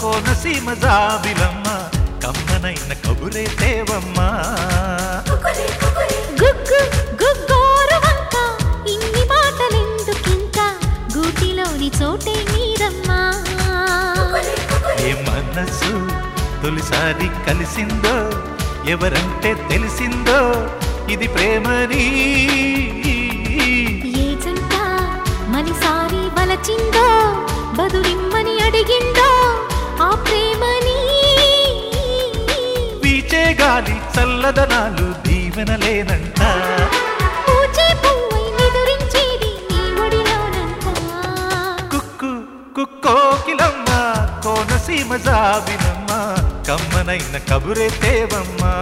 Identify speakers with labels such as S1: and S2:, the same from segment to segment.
S1: కోనసీమ జాబిలమ్మ కమ్మనైన కబురే
S2: గుగ్గు ఇన్ని గూటిలోని చోటే మీరమ్మా
S1: ఏ మనసు తొలిసారి కలిసిందో ఎవరంటే తెలిసిందో ఇది ప్రేమని.
S2: ఏ జంట మనిసారి వలచిందో బదులిమ్మని అడిగిందో
S1: చల్లదనాలు దీవెనలేనంట కుక్కు కుక్కోకిలమ్మ కోనసీమ జాబిలమ్మ కమ్మనైన కబురే తేవమ్మా.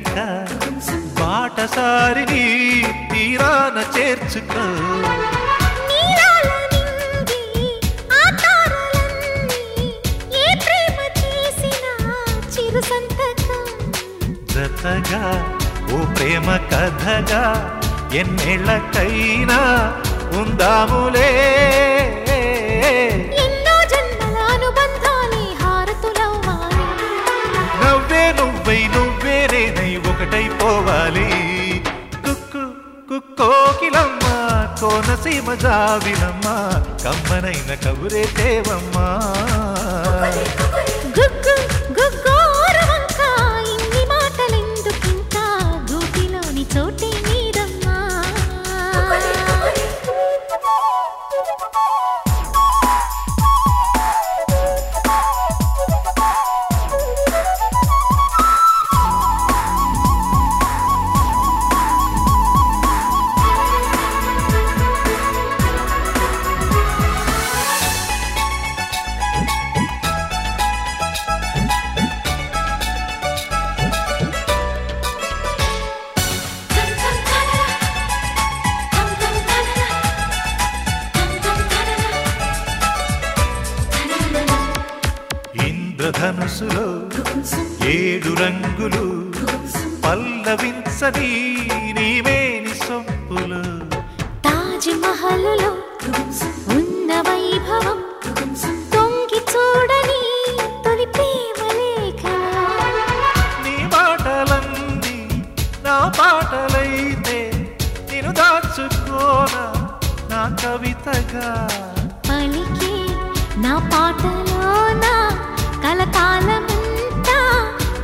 S1: వీడక బాటసారిని తీరాన చేర్చుకో. జతగా ఓ ప్రేమ కథగా ఎన్నేళ్ళకైనా ఉందాములే. కోనసీమ జాబిలమ్మ కమ్మనైన కబురే తేవమ్మా. ఇంద్రధనుసులో ఏడు రంగులు పల్లవించని నీవేని సొంపులు.
S2: తాజ్ మహల్లో ఉన్న వైభవం తొంగి చూడని తొలి ప్రేమ లేఖ.
S1: నీ మాటలన్నీ నా పాటలైతే నేను దాచుకోన నా కవితగా.
S2: పలికే నా పాటలోన కలకాలమంతా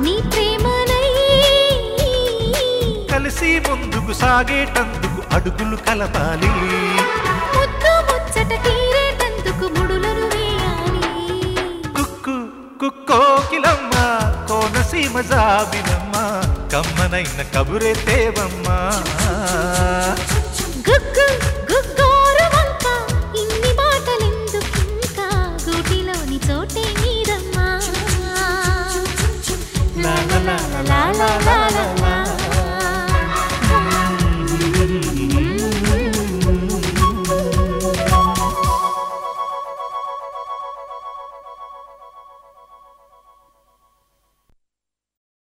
S2: నీ ప్రేమనై.
S1: కలిసి ముందుకు సాగేటందుకు అడుగులు కలపాలి.
S2: ముద్దు ముచ్చట తీరేటందుకు ముడులను వేయాలి.
S1: కుక్కు కుక్కోకిలమ్మ కోనసీమ జాబిలమ్మ కమ్మనైన కబురే తేవమ్మా.
S2: గుగ్గు గుగ్గు